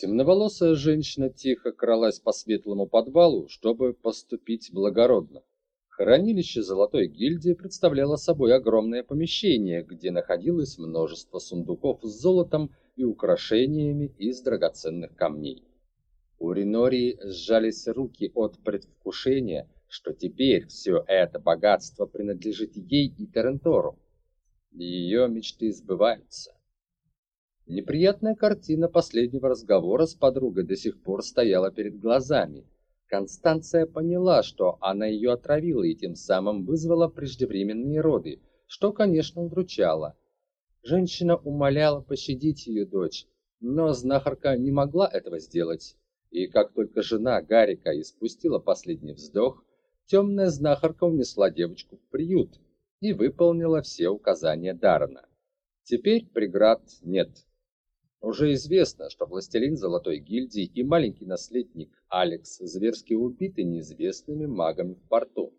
Темноволосая женщина тихо кралась по светлому подвалу, чтобы поступить благородно. Хранилище Золотой гильдии представляло собой огромное помещение, где находилось множество сундуков с золотом и украшениями из драгоценных камней. У Ринории сжались руки от предвкушения, что теперь все это богатство принадлежит ей и Терентору. Ее мечты сбываются. Неприятная картина последнего разговора с подругой до сих пор стояла перед глазами. Констанция поняла, что она ее отравила и тем самым вызвала преждевременные роды, что, конечно, удручало. Женщина умоляла пощадить ее дочь, но знахарка не могла этого сделать. И как только жена Гарика испустила последний вздох, темная знахарка унесла девочку в приют и выполнила все указания Дарна. Теперь преград нет. Уже известно, что властелин Золотой гильдии и маленький наследник Алекс зверски убиты неизвестными магами в порту.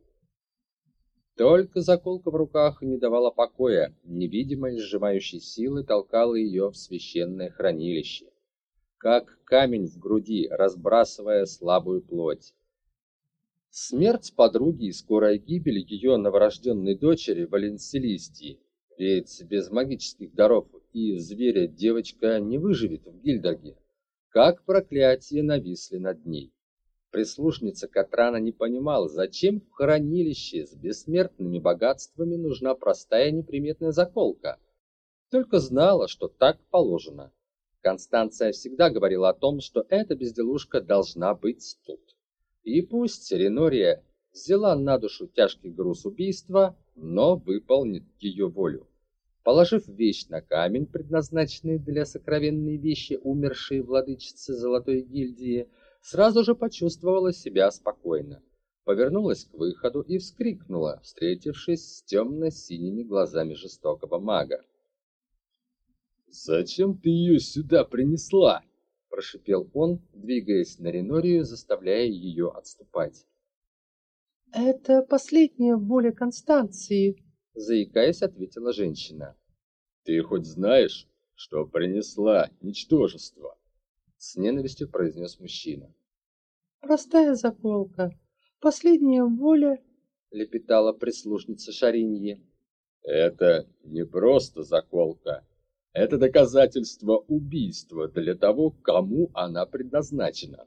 Только заколка в руках не давала покоя, невидимой сжимающей силы толкала ее в священное хранилище, как камень в груди, разбрасывая слабую плоть. Смерть подруги и скорая гибель ее новорожденной дочери Валенсилистии, ведь без магических даров и зверя девочка не выживет в Гильдерге. Как проклятие нависли над ней. Прислушница Катрана не понимала, зачем в хранилище с бессмертными богатствами нужна простая неприметная заколка. Только знала, что так положено. Констанция всегда говорила о том, что эта безделушка должна быть тут. И пусть Ренория взяла на душу тяжкий груз убийства, но выполнит ее волю. Положив вещь на камень, предназначенный для сокровенной вещи умершей владычицы Золотой гильдии, сразу же почувствовала себя спокойно. Повернулась к выходу и вскрикнула, встретившись с темно-синими глазами жестокого мага. «Зачем ты ее сюда принесла?» – прошипел он, двигаясь на Ренорию, заставляя ее отступать. «Это последняя воля Констанции», – заикаясь, ответила женщина. «Ты хоть знаешь, что принесла ничтожество?» С ненавистью произнес мужчина. «Простая заколка. Последняя воля...» Лепетала прислужница Шариньи. «Это не просто заколка. Это доказательство убийства для того, кому она предназначена.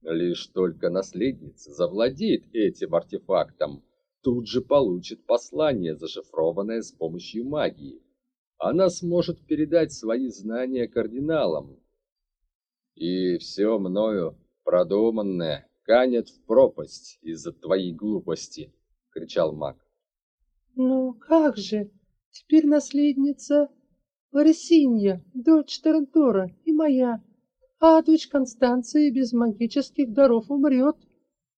Лишь только наследница завладеет этим артефактом, тут же получит послание, зашифрованное с помощью магии она сможет передать свои знания кардиналам. И все мною продуманное канет в пропасть из-за твоей глупости, кричал маг. Ну как же? Теперь наследница Ларисинья, дочь Тарантора и моя, а дочь Констанции без магических даров умрет.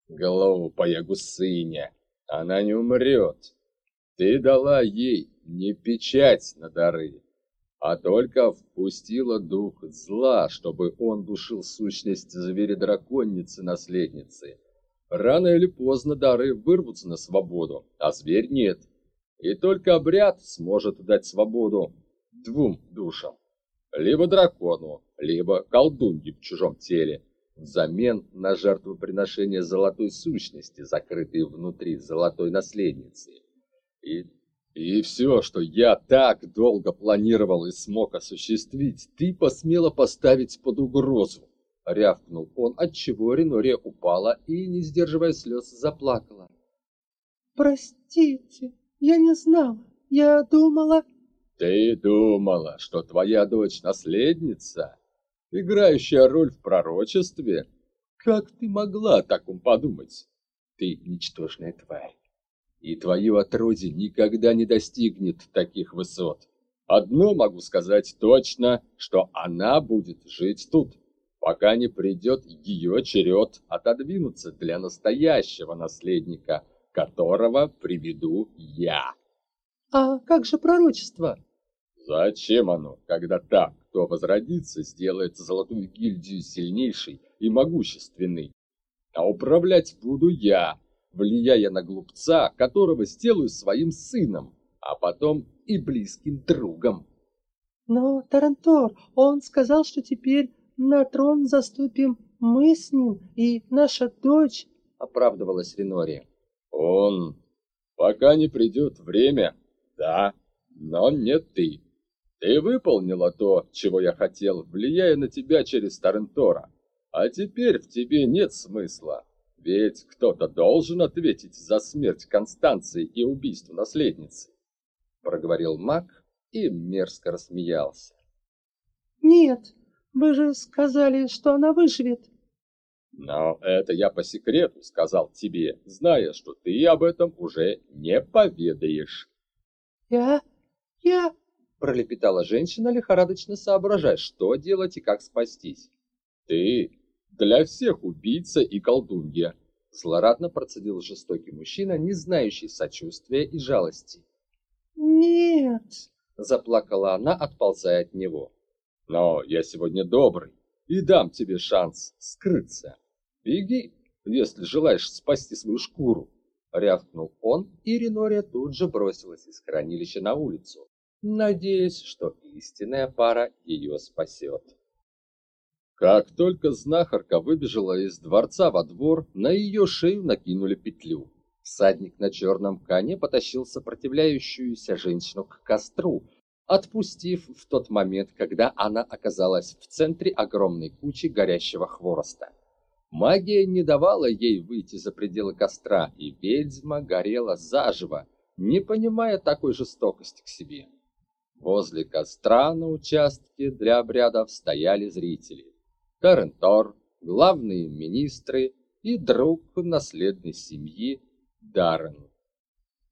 Глупая гусыня, она не умрет. Ты дала ей не печать на дары, а только впустила дух зла, чтобы он душил сущность зверя-драконницы-наследницы. Рано или поздно дары вырвутся на свободу, а зверь нет. И только обряд сможет дать свободу двум душам. Либо дракону, либо колдунье в чужом теле, взамен на жертвоприношение золотой сущности, закрытой внутри золотой наследницы. И и все, что я так долго планировал и смог осуществить, ты посмела поставить под угрозу. Рявкнул он, отчего Ренория упала и, не сдерживая слез, заплакала. «Простите, я не знала. Я думала...» «Ты думала, что твоя дочь наследница, играющая роль в пророчестве? Как ты могла таком подумать? Ты ничтожная тварь и твое отродье никогда не достигнет таких высот. Одно могу сказать точно, что она будет жить тут, пока не придет ее черед отодвинуться для настоящего наследника, которого приведу я. А как же пророчество? Зачем оно, когда та, кто возродится, сделает золотую гильдию сильнейшей и могущественной? А управлять буду я, влияя на глупца, которого сделаю своим сыном, а потом и близким другом. Но, Тарантор, он сказал, что теперь на трон заступим мы с ним и наша дочь, оправдывалась Ренори. Он, пока не придет время, да, но не ты. Ты выполнила то, чего я хотел, влияя на тебя через Тарентора. А теперь в тебе нет смысла. Ведь кто-то должен ответить за смерть Констанции и убийство наследницы. Проговорил маг и мерзко рассмеялся. Нет, вы же сказали, что она выживет. Но это я по секрету сказал тебе, зная, что ты об этом уже не поведаешь. Я... я... Пролепетала женщина, лихорадочно соображая, что делать и как спастись. Ты для всех убийца и колдунья, злорадно процедил жестокий мужчина, не знающий сочувствия и жалости. Нет, заплакала она, отползая от него. Но я сегодня добрый и дам тебе шанс скрыться. Беги, если желаешь спасти свою шкуру, рявкнул он, и Ринория тут же бросилась из хранилища на улицу, надеясь, что истинная пара ее спасет. Как только знахарка выбежала из дворца во двор, на ее шею накинули петлю. Всадник на черном коне потащил сопротивляющуюся женщину к костру, отпустив в тот момент, когда она оказалась в центре огромной кучи горящего хвороста. Магия не давала ей выйти за пределы костра, и ведьма горела заживо, не понимая такой жестокости к себе. Возле костра на участке для обрядов стояли зрители. Тарентор, главные министры и друг наследной семьи Даррен.